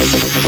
Thank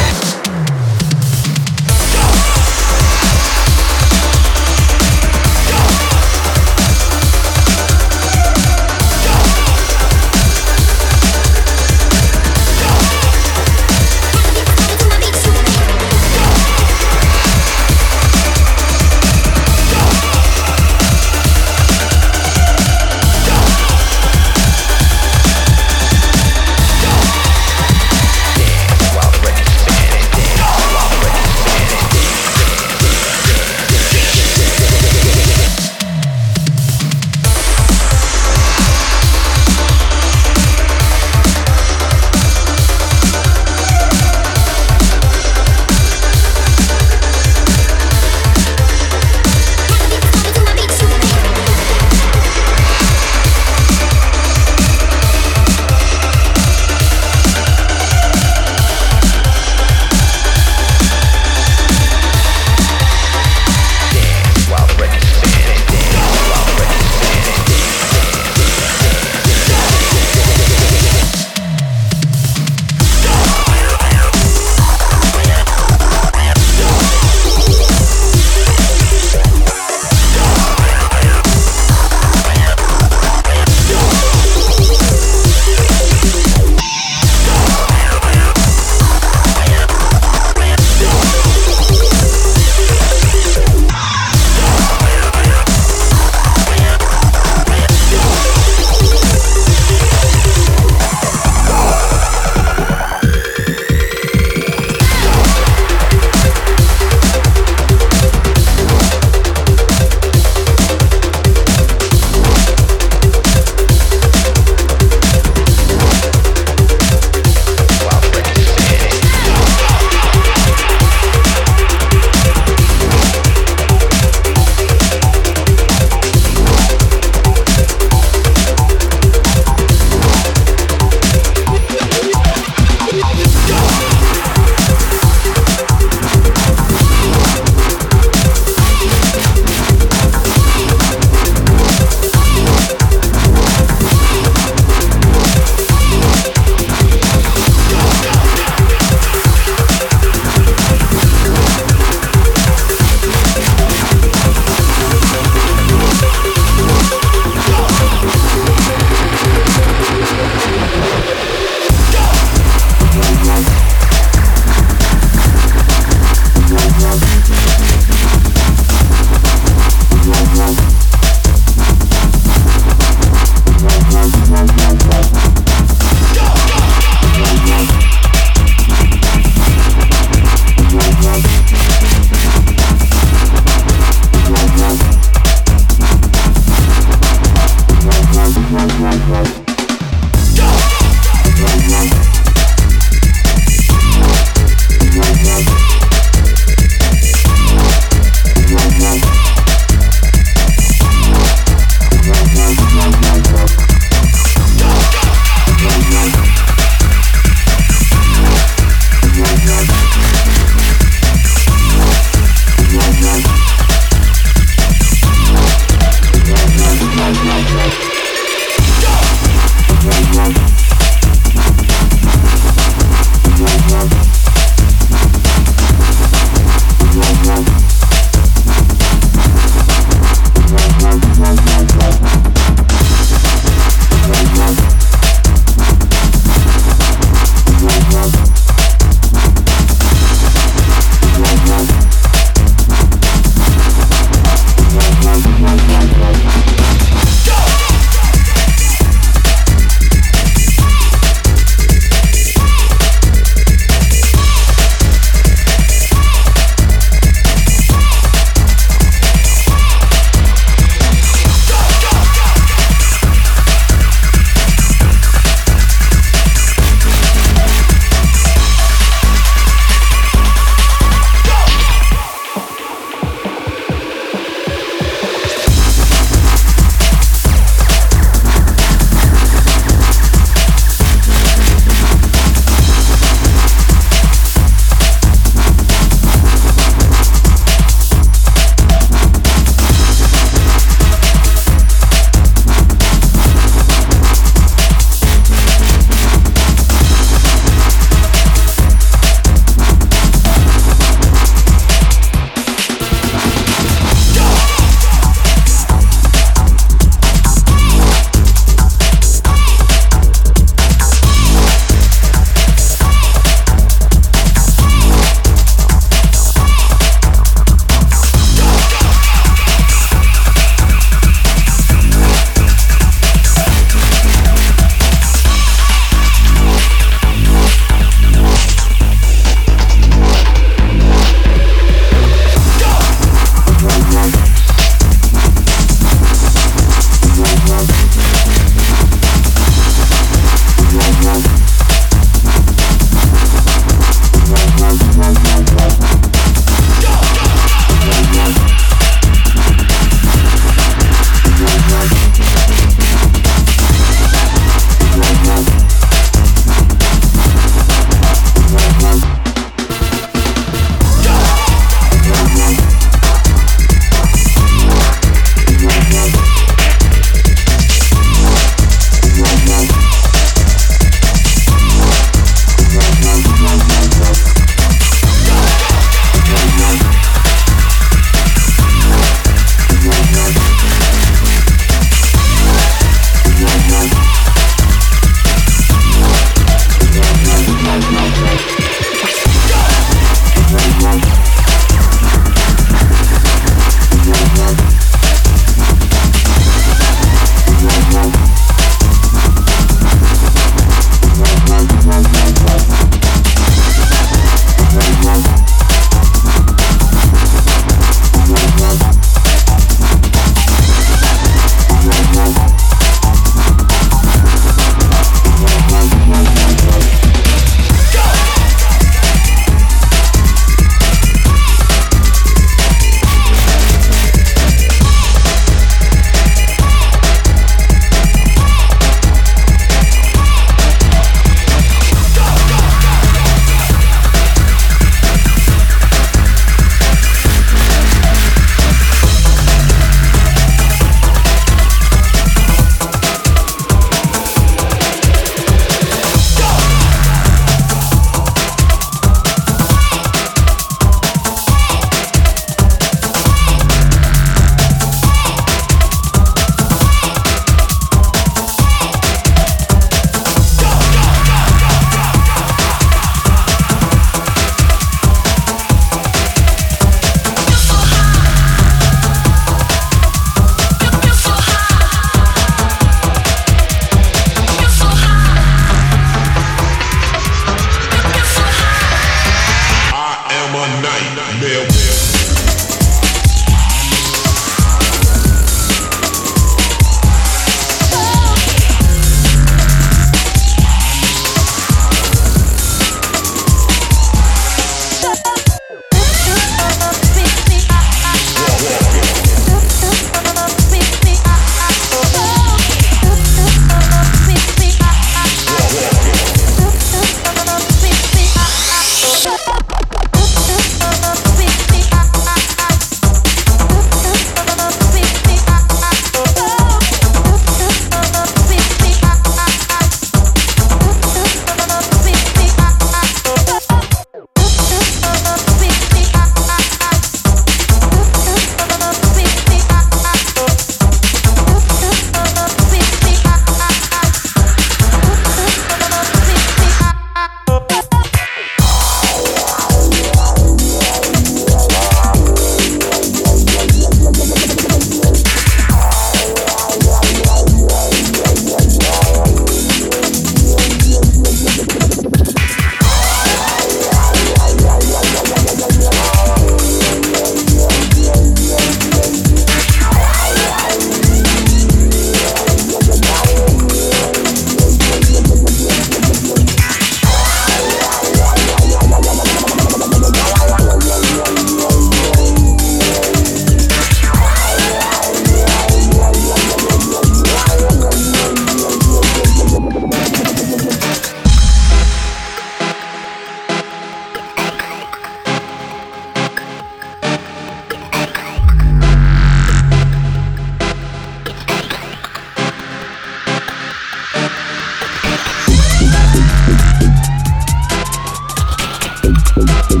Thank